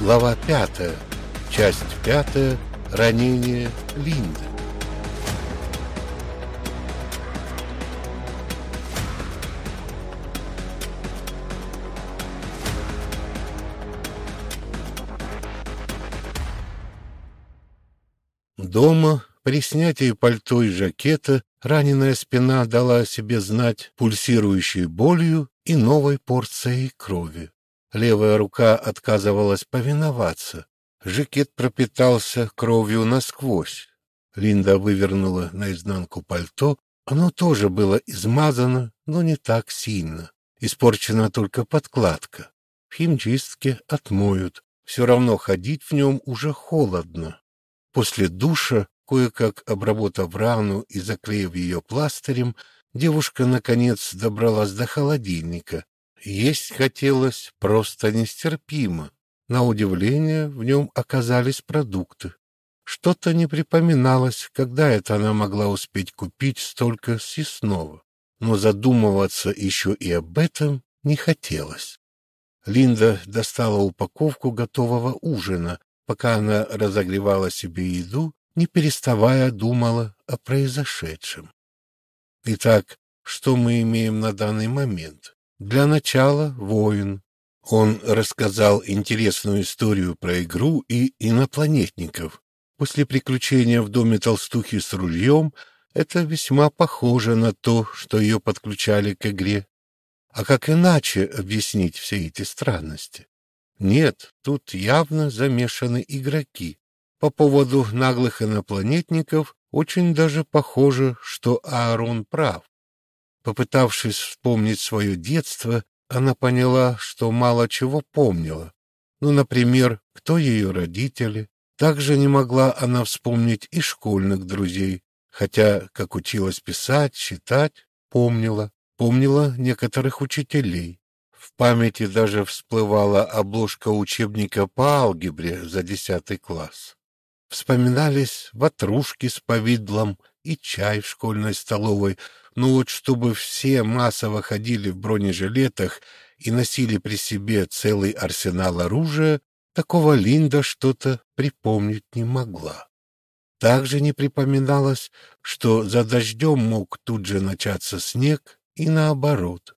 Глава пятая. Часть пятая. Ранение Линды. Дома, при снятии пальто и жакета, раненая спина дала о себе знать пульсирующей болью и новой порцией крови. Левая рука отказывалась повиноваться. Жакет пропитался кровью насквозь. Линда вывернула наизнанку пальто. Оно тоже было измазано, но не так сильно. Испорчена только подкладка. В химчистке отмоют. Все равно ходить в нем уже холодно. После душа, кое-как обработав рану и заклеив ее пластырем, девушка, наконец, добралась до холодильника. Есть хотелось просто нестерпимо. На удивление, в нем оказались продукты. Что-то не припоминалось, когда это она могла успеть купить столько съестного. Но задумываться еще и об этом не хотелось. Линда достала упаковку готового ужина, пока она разогревала себе еду, не переставая думала о произошедшем. Итак, что мы имеем на данный момент? Для начала воин. Он рассказал интересную историю про игру и инопланетников. После приключения в доме толстухи с ружьем это весьма похоже на то, что ее подключали к игре. А как иначе объяснить все эти странности? Нет, тут явно замешаны игроки. По поводу наглых инопланетников очень даже похоже, что Аарон прав. Попытавшись вспомнить свое детство, она поняла, что мало чего помнила. Ну, например, кто ее родители. Также не могла она вспомнить и школьных друзей, хотя, как училась писать, читать, помнила. Помнила некоторых учителей. В памяти даже всплывала обложка учебника по алгебре за десятый класс. Вспоминались ватрушки с повидлом и чай в школьной столовой, но вот чтобы все массово ходили в бронежилетах и носили при себе целый арсенал оружия, такого Линда что-то припомнить не могла. Также не припоминалось, что за дождем мог тут же начаться снег и наоборот.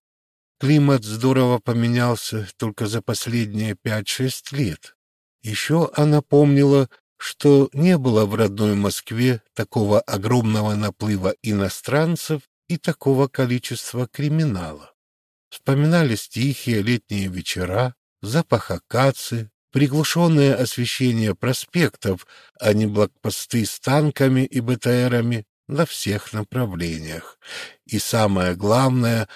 Климат здорово поменялся только за последние пять-шесть лет. Еще она помнила, что не было в родной Москве такого огромного наплыва иностранцев и такого количества криминала. Вспоминались тихие летние вечера, запах акации, приглушенное освещение проспектов, а не блокпосты с танками и БТРами на всех направлениях. И самое главное,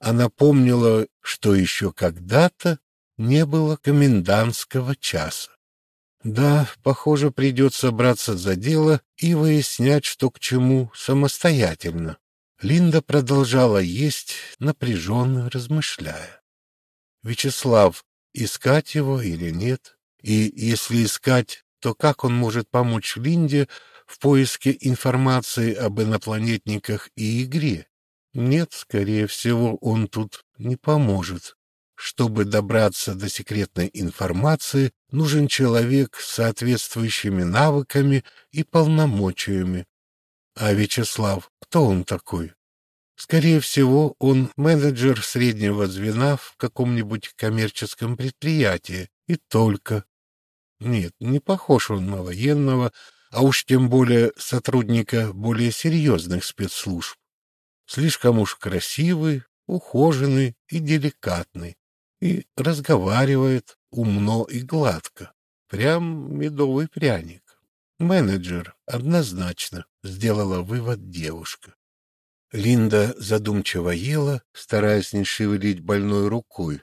она помнила, что еще когда-то не было комендантского часа. Да, похоже, придется браться за дело и выяснять, что к чему, самостоятельно. Линда продолжала есть, напряженно размышляя. Вячеслав, искать его или нет? И если искать, то как он может помочь Линде в поиске информации об инопланетниках и игре? Нет, скорее всего, он тут не поможет. Чтобы добраться до секретной информации, нужен человек с соответствующими навыками и полномочиями. А Вячеслав, кто он такой? Скорее всего, он менеджер среднего звена в каком-нибудь коммерческом предприятии, и только. Нет, не похож он на военного, а уж тем более сотрудника более серьезных спецслужб. Слишком уж красивый, ухоженный и деликатный. И разговаривает умно и гладко. Прям медовый пряник. Менеджер, однозначно, сделала вывод девушка. Линда задумчиво ела, стараясь не шевелить больной рукой.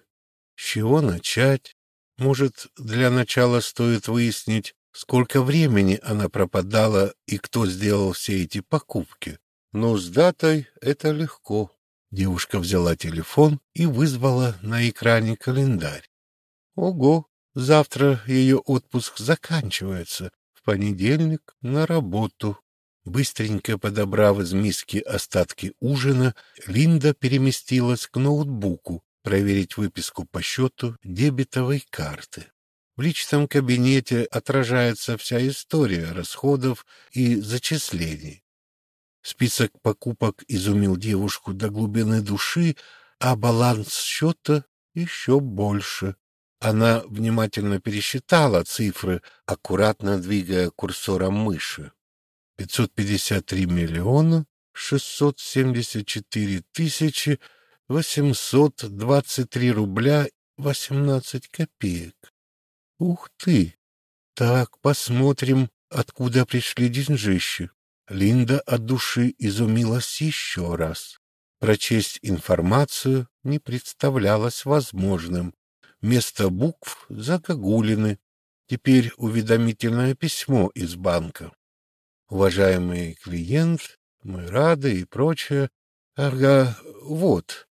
С чего начать? Может, для начала стоит выяснить, сколько времени она пропадала и кто сделал все эти покупки. Но с датой это легко. Девушка взяла телефон и вызвала на экране календарь. Ого, завтра ее отпуск заканчивается. Понедельник на работу. Быстренько подобрав из миски остатки ужина, Линда переместилась к ноутбуку проверить выписку по счету дебетовой карты. В личном кабинете отражается вся история расходов и зачислений. Список покупок изумил девушку до глубины души, а баланс счета еще больше. Она внимательно пересчитала цифры, аккуратно двигая курсором мыши. 553 миллиона 674 тысячи 823 рубля 18 копеек. Ух ты! Так, посмотрим, откуда пришли деньжищи. Линда от души изумилась еще раз. Прочесть информацию не представлялось возможным. Место букв загогулины. Теперь уведомительное письмо из банка. Уважаемый клиент, мы рады и прочее. Ага, вот.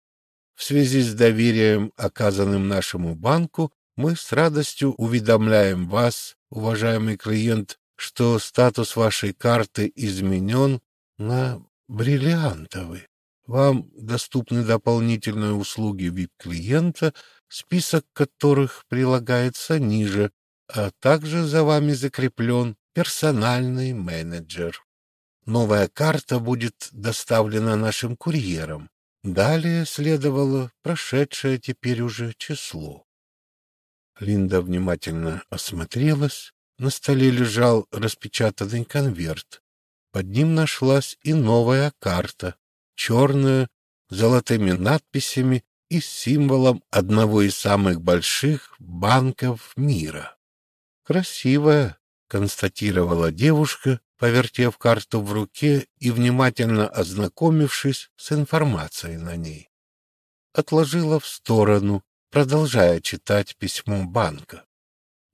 В связи с доверием, оказанным нашему банку, мы с радостью уведомляем вас, уважаемый клиент, что статус вашей карты изменен на бриллиантовый. Вам доступны дополнительные услуги VIP-клиента, список которых прилагается ниже, а также за вами закреплен персональный менеджер. Новая карта будет доставлена нашим курьером. Далее следовало прошедшее теперь уже число. Линда внимательно осмотрелась. На столе лежал распечатанный конверт. Под ним нашлась и новая карта, черная, с золотыми надписями и символом одного из самых больших банков мира. «Красивая», — констатировала девушка, повертев карту в руке и внимательно ознакомившись с информацией на ней. Отложила в сторону, продолжая читать письмо банка.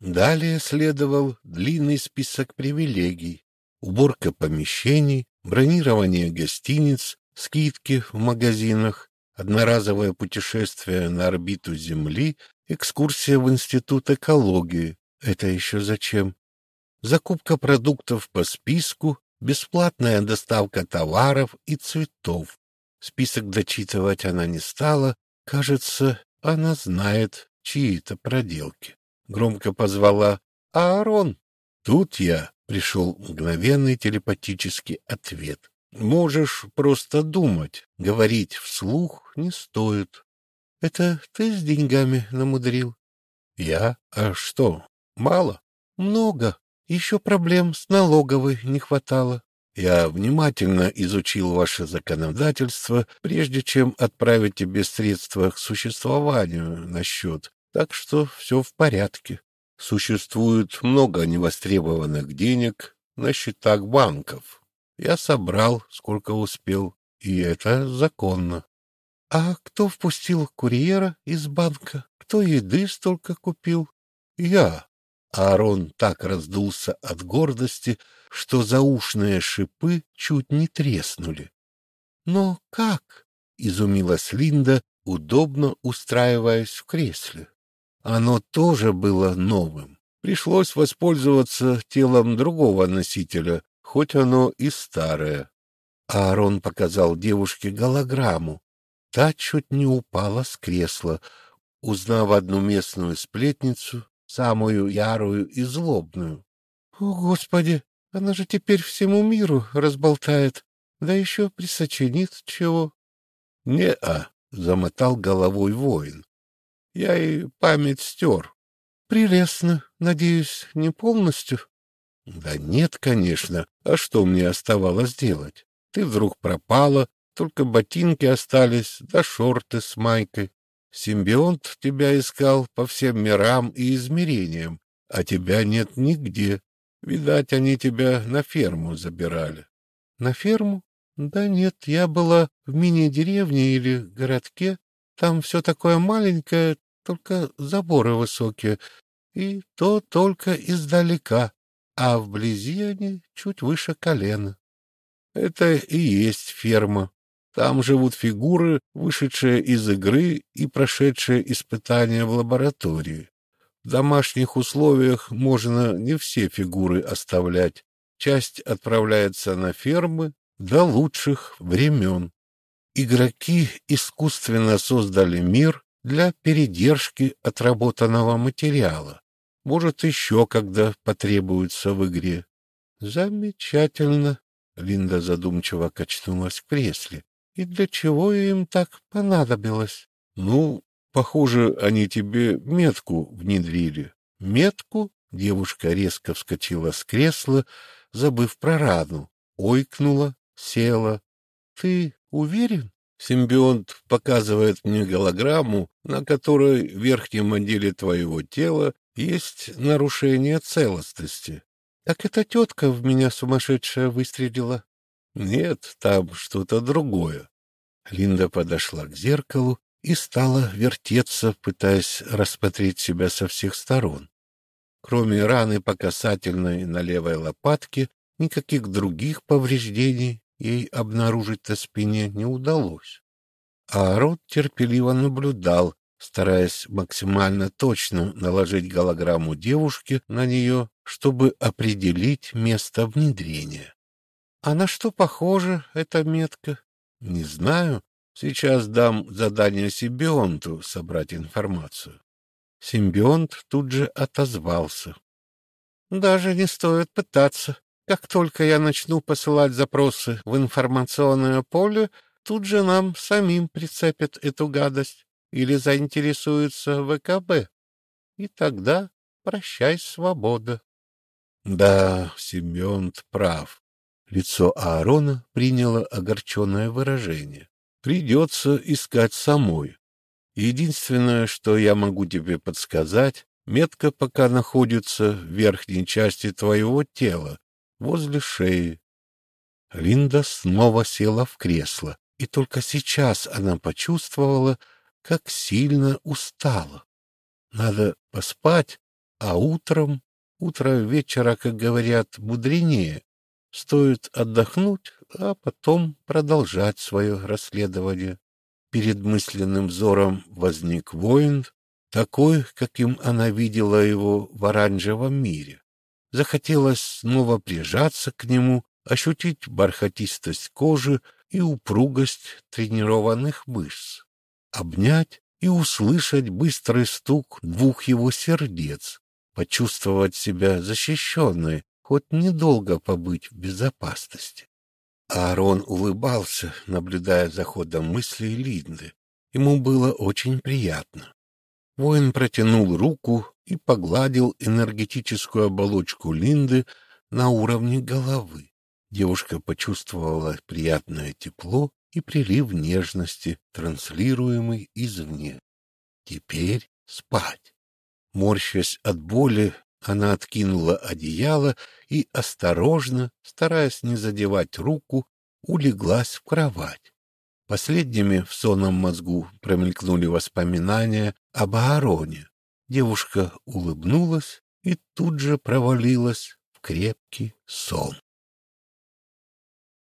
Далее следовал длинный список привилегий, уборка помещений, бронирование гостиниц, скидки в магазинах, одноразовое путешествие на орбиту Земли, экскурсия в Институт экологии. Это еще зачем? Закупка продуктов по списку, бесплатная доставка товаров и цветов. Список дочитывать она не стала. Кажется, она знает чьи-то проделки громко позвала «Аарон!». Тут я пришел мгновенный телепатический ответ. Можешь просто думать, говорить вслух не стоит. Это ты с деньгами намудрил? Я? А что, мало? Много. Еще проблем с налоговой не хватало. Я внимательно изучил ваше законодательство, прежде чем отправить тебе средства к существованию на счет так что все в порядке. Существует много невостребованных денег на счетах банков. Я собрал, сколько успел, и это законно. А кто впустил курьера из банка? Кто еды столько купил? Я. Аарон так раздулся от гордости, что заушные шипы чуть не треснули. Но как? Изумилась Линда, удобно устраиваясь в кресле. Оно тоже было новым. Пришлось воспользоваться телом другого носителя, хоть оно и старое. Аарон показал девушке голограмму. Та чуть не упала с кресла, узнав одну местную сплетницу, самую ярую и злобную. — О, Господи! Она же теперь всему миру разболтает, да еще присочинит чего. — Не-а, — замотал головой воин. Я и память стер. Прелестно. Надеюсь, не полностью? Да нет, конечно. А что мне оставалось делать? Ты вдруг пропала, только ботинки остались, да шорты с майкой. Симбионт тебя искал по всем мирам и измерениям, а тебя нет нигде. Видать, они тебя на ферму забирали. На ферму? Да нет, я была в мини-деревне или городке. Там все такое маленькое, только заборы высокие, и то только издалека, а вблизи они чуть выше колена. Это и есть ферма. Там живут фигуры, вышедшие из игры и прошедшие испытания в лаборатории. В домашних условиях можно не все фигуры оставлять. Часть отправляется на фермы до лучших времен. Игроки искусственно создали мир, для передержки отработанного материала. Может, еще когда потребуется в игре. Замечательно. Линда задумчиво качнулась в кресле. И для чего им так понадобилось? Ну, похоже, они тебе метку внедрили. Метку? Девушка резко вскочила с кресла, забыв про рану. Ойкнула, села. Ты уверен? Симбионт показывает мне голограмму, на которой в верхнем отделе твоего тела есть нарушение целостности. Так эта тетка в меня сумасшедшая выстрелила? Нет, там что-то другое. Линда подошла к зеркалу и стала вертеться, пытаясь рассмотреть себя со всех сторон. Кроме раны по касательной на левой лопатке, никаких других повреждений ей обнаружить на спине не удалось. А рот терпеливо наблюдал, стараясь максимально точно наложить голограмму девушки на нее, чтобы определить место внедрения. А на что похожа эта метка? Не знаю. Сейчас дам задание симбионту собрать информацию. Симбионт тут же отозвался. Даже не стоит пытаться. Как только я начну посылать запросы в информационное поле, тут же нам самим прицепят эту гадость или заинтересуются ВКБ. И тогда прощай, свобода. Да, Семёнт прав. Лицо Аарона приняло огорченное выражение. Придется искать самой. Единственное, что я могу тебе подсказать, метка пока находится в верхней части твоего тела, возле шеи. Линда снова села в кресло, и только сейчас она почувствовала, как сильно устала. Надо поспать, а утром, утро вечера, как говорят, мудренее. Стоит отдохнуть, а потом продолжать свое расследование. Перед мысленным взором возник воин, такой, каким она видела его в оранжевом мире. Захотелось снова прижаться к нему, ощутить бархатистость кожи и упругость тренированных мышц обнять и услышать быстрый стук двух его сердец, почувствовать себя защищенной, хоть недолго побыть в безопасности. Аарон улыбался, наблюдая за ходом мыслей Линды. Ему было очень приятно. Воин протянул руку и погладил энергетическую оболочку Линды на уровне головы. Девушка почувствовала приятное тепло и прилив нежности, транслируемый извне. Теперь спать. Морщась от боли, она откинула одеяло и осторожно, стараясь не задевать руку, улеглась в кровать. Последними в сонном мозгу промелькнули воспоминания об Аароне. Девушка улыбнулась и тут же провалилась в крепкий сон.